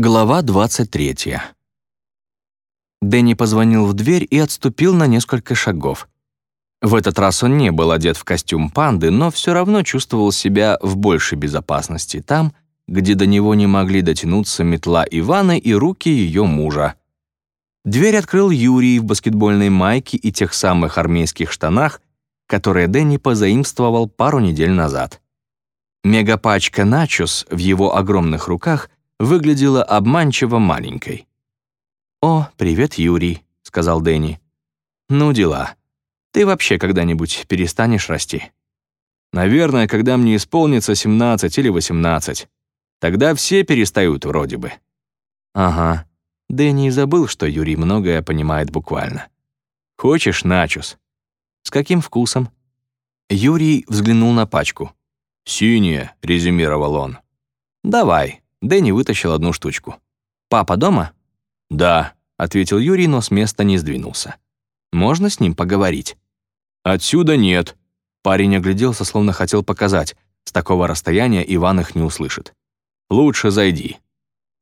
Глава 23. Дэнни позвонил в дверь и отступил на несколько шагов. В этот раз он не был одет в костюм панды, но все равно чувствовал себя в большей безопасности там, где до него не могли дотянуться метла Ивана и руки ее мужа. Дверь открыл Юрий в баскетбольной майке и тех самых армейских штанах, которые Дэнни позаимствовал пару недель назад. Мегапачка начос в его огромных руках выглядела обманчиво маленькой. «О, привет, Юрий», — сказал Дэнни. «Ну, дела. Ты вообще когда-нибудь перестанешь расти?» «Наверное, когда мне исполнится 17 или 18. Тогда все перестают вроде бы». «Ага». Дэнни забыл, что Юрий многое понимает буквально. «Хочешь начос?» «С каким вкусом?» Юрий взглянул на пачку. «Синяя», — резюмировал он. «Давай», Дэнни вытащил одну штучку. «Папа дома?» «Да», — ответил Юрий, но с места не сдвинулся. «Можно с ним поговорить?» «Отсюда нет». Парень огляделся, словно хотел показать. С такого расстояния Иван их не услышит. «Лучше зайди».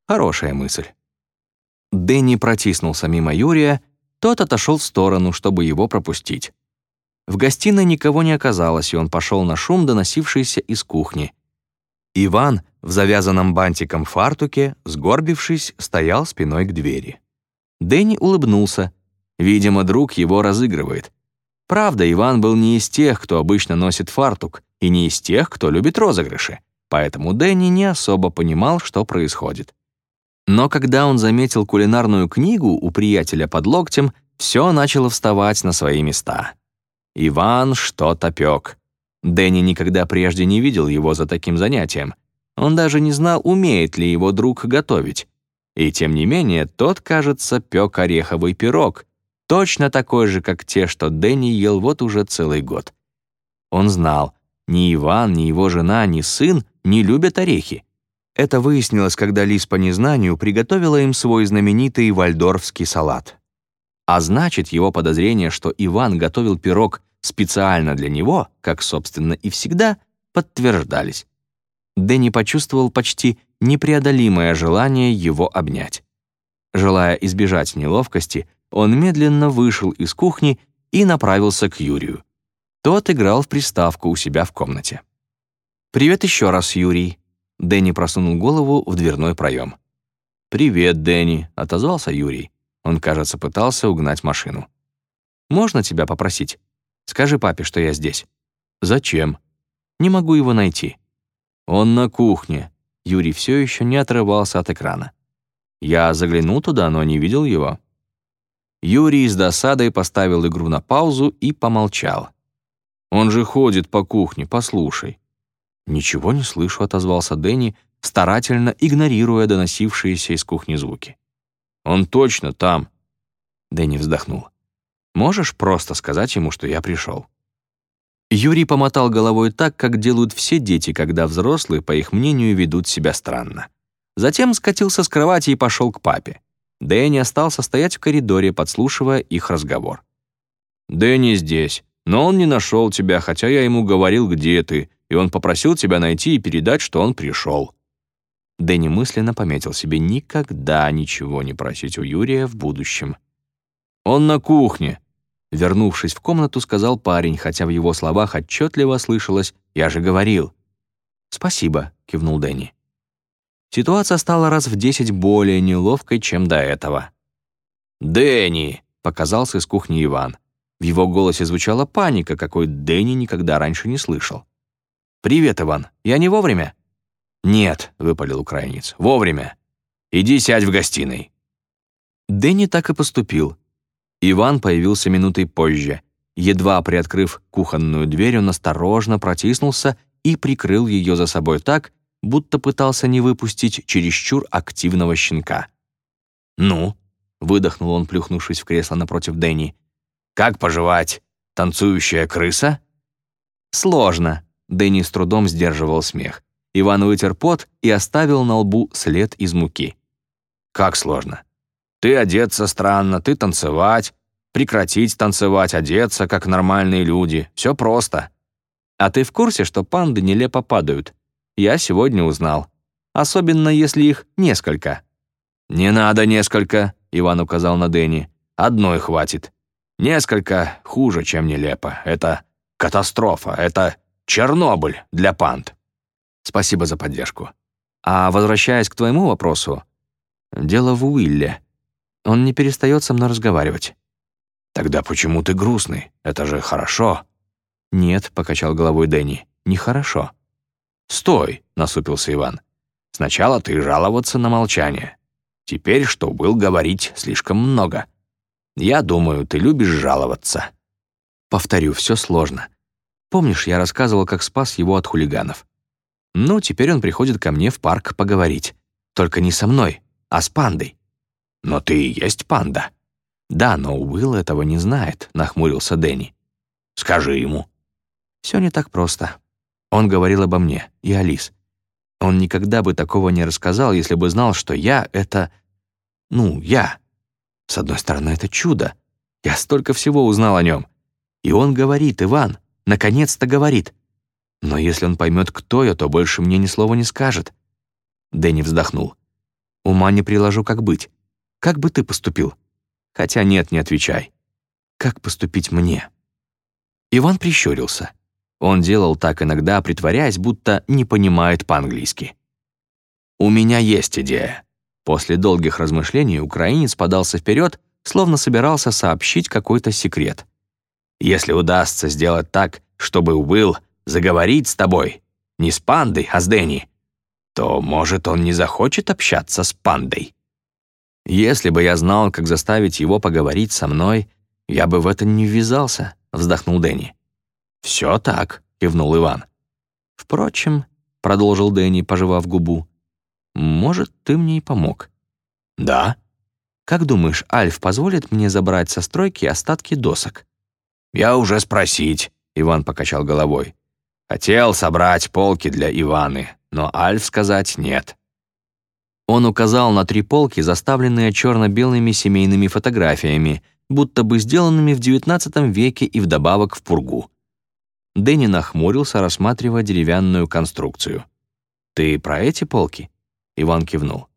Хорошая мысль. Дэнни протиснулся мимо Юрия, тот отошел в сторону, чтобы его пропустить. В гостиной никого не оказалось, и он пошел на шум, доносившийся из кухни. Иван в завязанном бантиком фартуке, сгорбившись, стоял спиной к двери. Дэнни улыбнулся. Видимо, друг его разыгрывает. Правда, Иван был не из тех, кто обычно носит фартук, и не из тех, кто любит розыгрыши, поэтому Дэнни не особо понимал, что происходит. Но когда он заметил кулинарную книгу у приятеля под локтем, все начало вставать на свои места. Иван что-то пек. Дэнни никогда прежде не видел его за таким занятием — он даже не знал, умеет ли его друг готовить. И тем не менее, тот, кажется, пек ореховый пирог, точно такой же, как те, что Дэнни ел вот уже целый год. Он знал, ни Иван, ни его жена, ни сын не любят орехи. Это выяснилось, когда Лис по незнанию приготовила им свой знаменитый вальдорфский салат. А значит, его подозрение, что Иван готовил пирог специально для него, как, собственно, и всегда, подтверждались. Дэнни почувствовал почти непреодолимое желание его обнять. Желая избежать неловкости, он медленно вышел из кухни и направился к Юрию. Тот играл в приставку у себя в комнате. «Привет еще раз, Юрий». Дэнни просунул голову в дверной проем. «Привет, Дэнни», — отозвался Юрий. Он, кажется, пытался угнать машину. «Можно тебя попросить? Скажи папе, что я здесь». «Зачем?» «Не могу его найти». «Он на кухне». Юрий все еще не отрывался от экрана. Я заглянул туда, но не видел его. Юрий с досадой поставил игру на паузу и помолчал. «Он же ходит по кухне, послушай». «Ничего не слышу», — отозвался Дэнни, старательно игнорируя доносившиеся из кухни звуки. «Он точно там». Дэнни вздохнул. «Можешь просто сказать ему, что я пришел?» Юрий помотал головой так, как делают все дети, когда взрослые, по их мнению, ведут себя странно. Затем скатился с кровати и пошел к папе. Дэнни остался стоять в коридоре, подслушивая их разговор. «Дэнни здесь, но он не нашел тебя, хотя я ему говорил, где ты, и он попросил тебя найти и передать, что он пришел». Дэнни мысленно пометил себе никогда ничего не просить у Юрия в будущем. «Он на кухне», Вернувшись в комнату, сказал парень, хотя в его словах отчетливо слышалось «Я же говорил». «Спасибо», — кивнул Дэнни. Ситуация стала раз в десять более неловкой, чем до этого. «Дэнни!» — показался из кухни Иван. В его голосе звучала паника, какой Дэнни никогда раньше не слышал. «Привет, Иван. Я не вовремя?» «Нет», — выпалил украинец, — «вовремя. Иди сядь в гостиной». Дэнни так и поступил. Иван появился минутой позже. Едва приоткрыв кухонную дверь, он осторожно протиснулся и прикрыл ее за собой так, будто пытался не выпустить чересчур активного щенка. «Ну?» — выдохнул он, плюхнувшись в кресло напротив Дэнни. «Как поживать? Танцующая крыса?» «Сложно», — Дэнни с трудом сдерживал смех. Иван вытер пот и оставил на лбу след из муки. «Как сложно? Ты одеться странно, ты танцевать, прекратить танцевать, одеться, как нормальные люди. Все просто. А ты в курсе, что панды нелепо падают? Я сегодня узнал. Особенно, если их несколько. «Не надо несколько», — Иван указал на Дэнни. «Одной хватит. Несколько хуже, чем нелепо. Это катастрофа, это Чернобыль для панд». «Спасибо за поддержку. А возвращаясь к твоему вопросу, дело в Уилле. Он не перестает со мной разговаривать». «Тогда почему ты грустный? Это же хорошо». «Нет», — покачал головой Дэнни, — «нехорошо». «Стой», — насупился Иван. «Сначала ты жаловаться на молчание. Теперь, что был говорить слишком много. Я думаю, ты любишь жаловаться». Повторю, все сложно. Помнишь, я рассказывал, как спас его от хулиганов? Ну, теперь он приходит ко мне в парк поговорить. Только не со мной, а с пандой. Но ты и есть панда. Да, но Уилл этого не знает, нахмурился Дэнни. Скажи ему. Все не так просто. Он говорил обо мне и Алис. Он никогда бы такого не рассказал, если бы знал, что я — это... Ну, я. С одной стороны, это чудо. Я столько всего узнал о нем. И он говорит, Иван, наконец-то говорит. Но если он поймет, кто я, то больше мне ни слова не скажет. Дэнни вздохнул. Ума не приложу, как быть. Как бы ты поступил? Хотя нет, не отвечай. Как поступить мне? Иван прищурился. Он делал так иногда, притворяясь, будто не понимает по-английски. «У меня есть идея». После долгих размышлений украинец подался вперед, словно собирался сообщить какой-то секрет. «Если удастся сделать так, чтобы Уилл заговорить с тобой, не с пандой, а с Дэнни, то, может, он не захочет общаться с пандой. Если бы я знал, как заставить его поговорить со мной, я бы в это не ввязался», — вздохнул Дэнни. «Все так», — кивнул Иван. «Впрочем», — продолжил Дэнни, пожевав губу, «может, ты мне и помог». «Да». «Как думаешь, Альф позволит мне забрать со стройки остатки досок?» «Я уже спросить», — Иван покачал головой. «Хотел собрать полки для Иваны, но Альф сказать нет». Он указал на три полки, заставленные черно-белыми семейными фотографиями, будто бы сделанными в XIX веке и вдобавок в пургу. Дэнни нахмурился, рассматривая деревянную конструкцию. «Ты про эти полки?» Иван кивнул.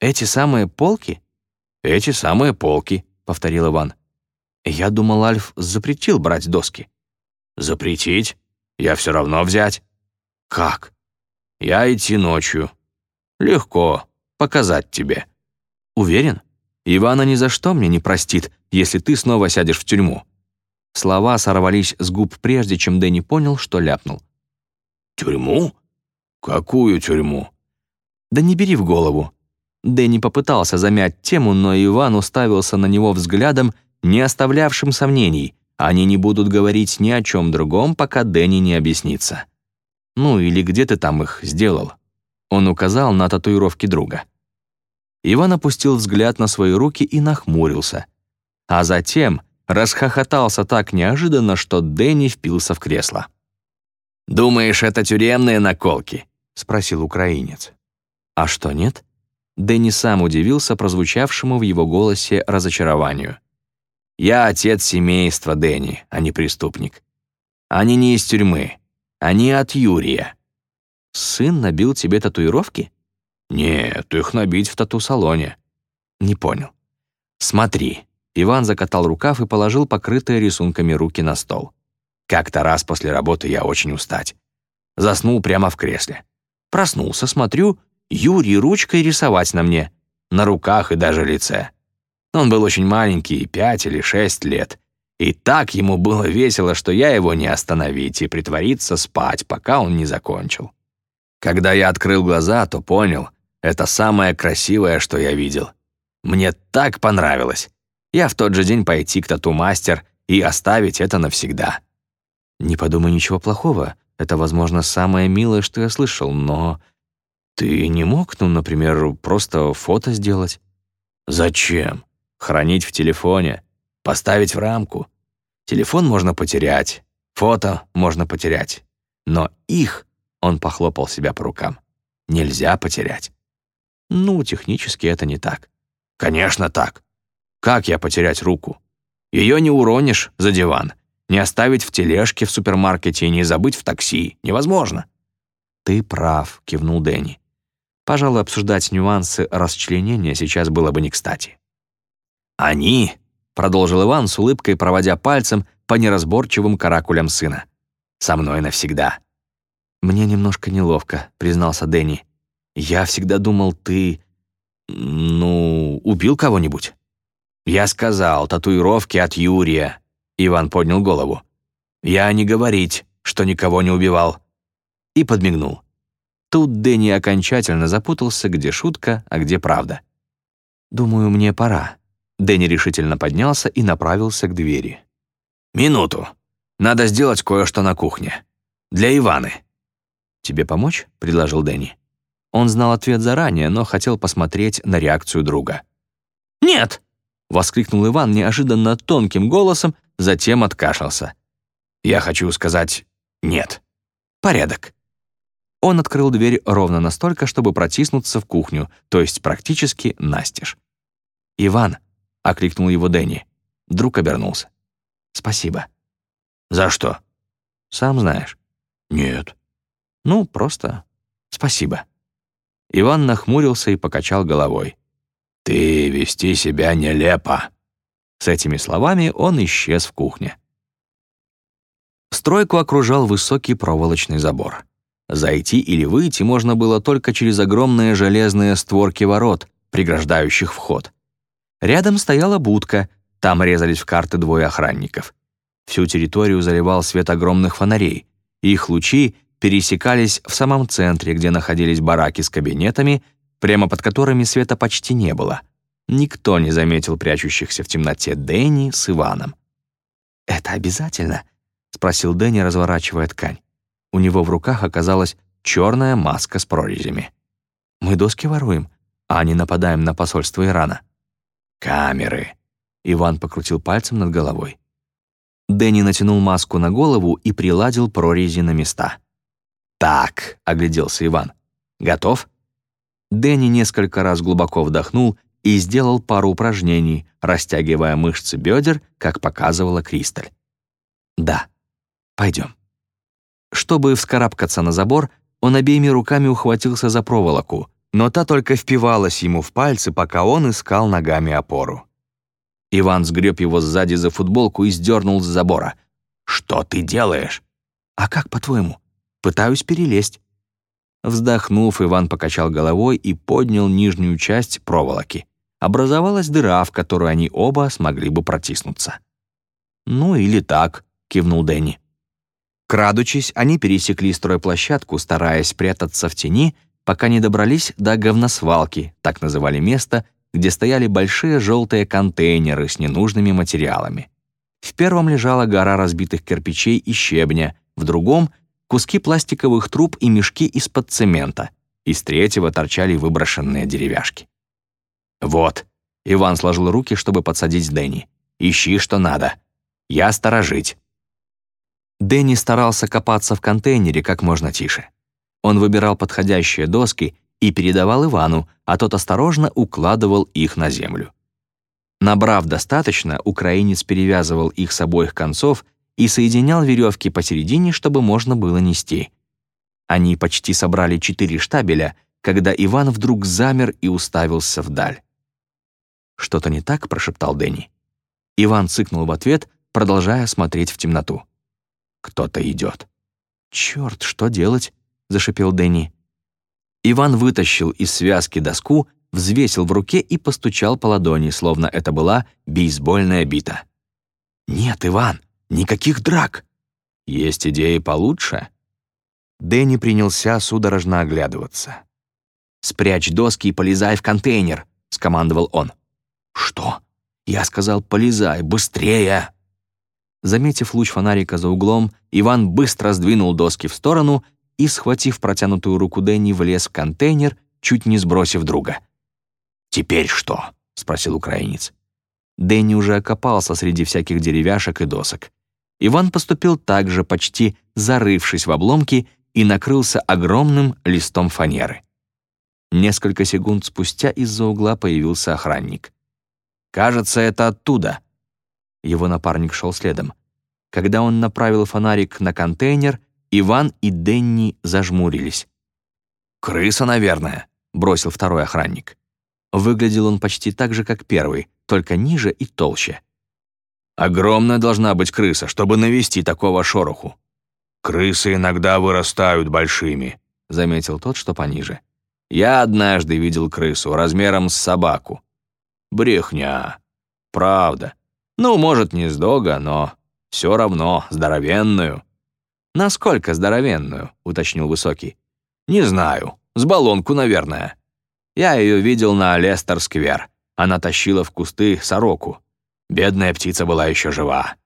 «Эти самые полки?» «Эти самые полки», — повторил Иван. «Я думал, Альф запретил брать доски». «Запретить? Я все равно взять». «Как?» «Я идти ночью». «Легко. Показать тебе». «Уверен? Ивана ни за что мне не простит, если ты снова сядешь в тюрьму». Слова сорвались с губ прежде, чем Дэнни понял, что ляпнул. «Тюрьму? Какую тюрьму?» «Да не бери в голову». Дэнни попытался замять тему, но Иван уставился на него взглядом, не оставлявшим сомнений. Они не будут говорить ни о чем другом, пока Дэнни не объяснится. «Ну или где ты там их сделал?» Он указал на татуировки друга. Иван опустил взгляд на свои руки и нахмурился. А затем расхохотался так неожиданно, что Дэнни впился в кресло. «Думаешь, это тюремные наколки?» — спросил украинец. «А что, нет?» Дэнни сам удивился прозвучавшему в его голосе разочарованию. «Я отец семейства, Дэнни, а не преступник. Они не из тюрьмы. Они от Юрия». «Сын набил тебе татуировки?» «Нет, их набить в тату-салоне». «Не понял». «Смотри, Иван закатал рукав и положил покрытые рисунками руки на стол. Как-то раз после работы я очень устать. Заснул прямо в кресле. Проснулся, смотрю, Юрий ручкой рисовать на мне, на руках и даже лице. Он был очень маленький, пять или шесть лет. И так ему было весело, что я его не остановить и притвориться спать, пока он не закончил. Когда я открыл глаза, то понял, это самое красивое, что я видел. Мне так понравилось я в тот же день пойти к тату-мастер и оставить это навсегда. Не подумай ничего плохого. Это, возможно, самое милое, что я слышал, но... Ты не мог, ну, например, просто фото сделать? Зачем? Хранить в телефоне? Поставить в рамку? Телефон можно потерять, фото можно потерять. Но их, он похлопал себя по рукам, нельзя потерять. Ну, технически это не так. Конечно так. Как я потерять руку? Ее не уронишь за диван, не оставить в тележке в супермаркете и не забыть в такси. Невозможно». «Ты прав», — кивнул Дэнни. Пожалуй, обсуждать нюансы расчленения сейчас было бы не кстати. «Они», — продолжил Иван с улыбкой, проводя пальцем по неразборчивым каракулям сына, — «со мной навсегда». «Мне немножко неловко», — признался Дэнни. «Я всегда думал, ты... ну, убил кого-нибудь?» «Я сказал, татуировки от Юрия», — Иван поднял голову. «Я не говорить, что никого не убивал». И подмигнул. Тут Дэнни окончательно запутался, где шутка, а где правда. «Думаю, мне пора». Дэнни решительно поднялся и направился к двери. «Минуту. Надо сделать кое-что на кухне. Для Иваны». «Тебе помочь?» — предложил Дэнни. Он знал ответ заранее, но хотел посмотреть на реакцию друга. «Нет!» — воскликнул Иван неожиданно тонким голосом, затем откашлялся. «Я хочу сказать нет. Порядок». Он открыл дверь ровно настолько, чтобы протиснуться в кухню, то есть практически настежь. «Иван!» — окликнул его Дэнни. Друг обернулся. «Спасибо». «За что?» «Сам знаешь». «Нет». «Ну, просто спасибо». Иван нахмурился и покачал головой. «Ты вести себя нелепо». С этими словами он исчез в кухне. Стройку окружал высокий проволочный забор. Зайти или выйти можно было только через огромные железные створки ворот, преграждающих вход. Рядом стояла будка, там резались в карты двое охранников. Всю территорию заливал свет огромных фонарей. Их лучи пересекались в самом центре, где находились бараки с кабинетами, прямо под которыми света почти не было. Никто не заметил прячущихся в темноте Дэнни с Иваном. «Это обязательно?» — спросил Дэнни, разворачивая ткань. У него в руках оказалась черная маска с прорезями. «Мы доски воруем, а не нападаем на посольство Ирана». «Камеры», — Иван покрутил пальцем над головой. Дэнни натянул маску на голову и приладил прорези на места. «Так», — огляделся Иван. «Готов?» Дэнни несколько раз глубоко вдохнул и сделал пару упражнений, растягивая мышцы бедер, как показывала Кристаль. «Да, пойдем». Чтобы вскарабкаться на забор, он обеими руками ухватился за проволоку, но та только впивалась ему в пальцы, пока он искал ногами опору. Иван сгреб его сзади за футболку и сдернул с забора. «Что ты делаешь?» «А как, по-твоему?» «Пытаюсь перелезть». Вздохнув, Иван покачал головой и поднял нижнюю часть проволоки. Образовалась дыра, в которую они оба смогли бы протиснуться. «Ну или так», — кивнул Дэнни. Крадучись, они пересекли стройплощадку, стараясь прятаться в тени, пока не добрались до говносвалки, так называли место, где стояли большие желтые контейнеры с ненужными материалами. В первом лежала гора разбитых кирпичей и щебня, в другом — куски пластиковых труб и мешки из-под цемента, из третьего торчали выброшенные деревяшки. «Вот», — Иван сложил руки, чтобы подсадить Дэнни, — «ищи, что надо. Я сторожить». Дэнни старался копаться в контейнере как можно тише. Он выбирал подходящие доски и передавал Ивану, а тот осторожно укладывал их на землю. Набрав достаточно, украинец перевязывал их с обоих концов и соединял веревки посередине, чтобы можно было нести. Они почти собрали четыре штабеля, когда Иван вдруг замер и уставился вдаль. «Что-то не так?» — прошептал Дэнни. Иван цыкнул в ответ, продолжая смотреть в темноту. Кто-то идет. «Черт, что делать?» — зашипел Дэнни. Иван вытащил из связки доску, взвесил в руке и постучал по ладони, словно это была бейсбольная бита. «Нет, Иван, никаких драк!» «Есть идеи получше?» Дэнни принялся судорожно оглядываться. «Спрячь доски и полезай в контейнер», — скомандовал он. «Что?» Я сказал, полезай, быстрее!» Заметив луч фонарика за углом, Иван быстро сдвинул доски в сторону и, схватив протянутую руку Дэнни, влез в контейнер, чуть не сбросив друга. «Теперь что?» — спросил украинец. Дэнни уже окопался среди всяких деревяшек и досок. Иван поступил так же, почти зарывшись в обломки, и накрылся огромным листом фанеры. Несколько секунд спустя из-за угла появился охранник. «Кажется, это оттуда», его напарник шел следом. Когда он направил фонарик на контейнер, Иван и Денни зажмурились. «Крыса, наверное», — бросил второй охранник. Выглядел он почти так же, как первый, только ниже и толще. «Огромная должна быть крыса, чтобы навести такого шороху». «Крысы иногда вырастают большими», — заметил тот, что пониже. «Я однажды видел крысу размером с собаку». «Брехня. Правда. Ну, может, не с дога, но все равно здоровенную». «Насколько здоровенную?» — уточнил Высокий. «Не знаю. С баллонку, наверное». Я ее видел на Лестер-сквер. Она тащила в кусты сороку. Бедная птица была еще жива.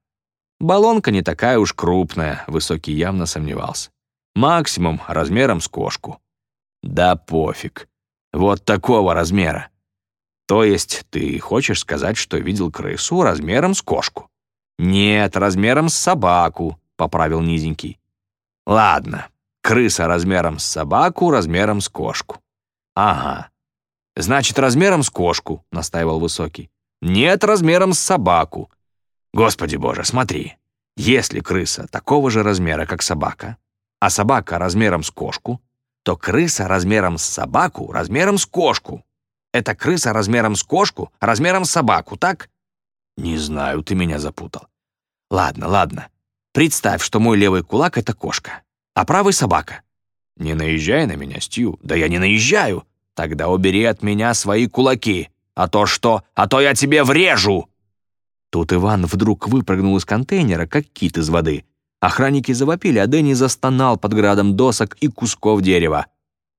Баллонка не такая уж крупная, Высокий явно сомневался. Максимум размером с кошку. Да пофиг. Вот такого размера. То есть ты хочешь сказать, что видел крысу размером с кошку? Нет, размером с собаку, поправил низенький. Ладно, крыса размером с собаку, размером с кошку. Ага. Значит, размером с кошку, настаивал Высокий. Нет, размером с собаку. Господи боже, смотри. Если крыса такого же размера, как собака, а собака размером с кошку, то крыса размером с собаку размером с кошку. Это крыса размером с кошку, размером с собаку, так? Не знаю, ты меня запутал. Ладно, ладно. Представь, что мой левый кулак — это кошка, а правый — собака. Не наезжай на меня, Стью. Да я не наезжаю. Тогда убери от меня свои кулаки. А то что? А то я тебе врежу!» Тут Иван вдруг выпрыгнул из контейнера, как кит из воды. Охранники завопили, а Дэнни застонал под градом досок и кусков дерева.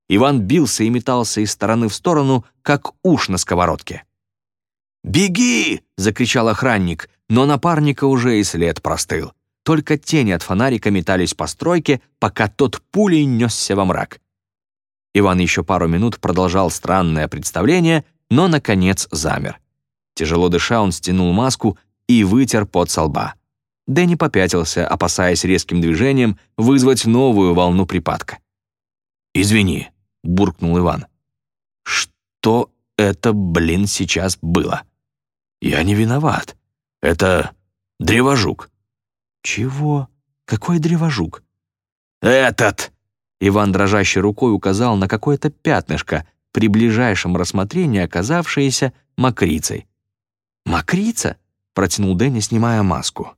Иван бился и метался из стороны в сторону, как уж на сковородке. «Беги!» — закричал охранник, но напарника уже и след простыл. Только тени от фонарика метались по стройке, пока тот пулей несся во мрак. Иван еще пару минут продолжал странное представление, но, наконец, замер. Тяжело дыша, он стянул маску и вытер пот со лба. Дэнни попятился, опасаясь резким движением вызвать новую волну припадка. «Извини», — буркнул Иван. «Что это, блин, сейчас было?» «Я не виноват. Это древожук». «Чего? Какой древожук?» «Этот!» Иван дрожащей рукой указал на какое-то пятнышко, при ближайшем рассмотрении оказавшееся мокрицей. «Мокрица?» — протянул Дэнни, снимая маску.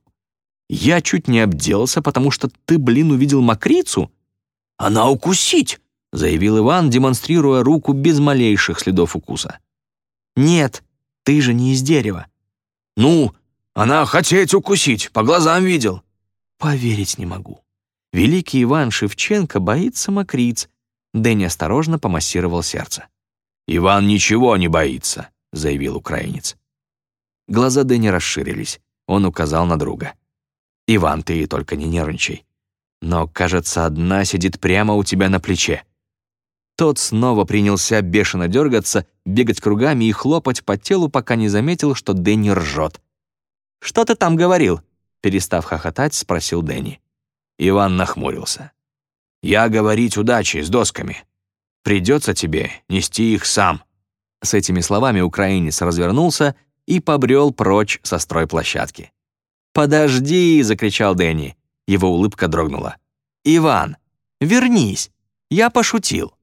«Я чуть не обделался, потому что ты, блин, увидел мокрицу?» «Она укусить!» — заявил Иван, демонстрируя руку без малейших следов укуса. «Нет, ты же не из дерева». «Ну, она хотеть укусить, по глазам видел». «Поверить не могу. Великий Иван Шевченко боится мокриц. Дэнни осторожно помассировал сердце. «Иван ничего не боится», — заявил украинец. Глаза Дэнни расширились. Он указал на друга. «Иван, ты только не нервничай. Но, кажется, одна сидит прямо у тебя на плече». Тот снова принялся бешено дергаться, бегать кругами и хлопать по телу, пока не заметил, что Дэнни ржет. «Что ты там говорил?» Перестав хохотать, спросил Дэнни. Иван нахмурился. «Я говорить удачи с досками. Придется тебе нести их сам». С этими словами украинец развернулся и побрел прочь со стройплощадки. «Подожди!» — закричал Дэнни. Его улыбка дрогнула. «Иван, вернись! Я пошутил!»